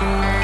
Bye.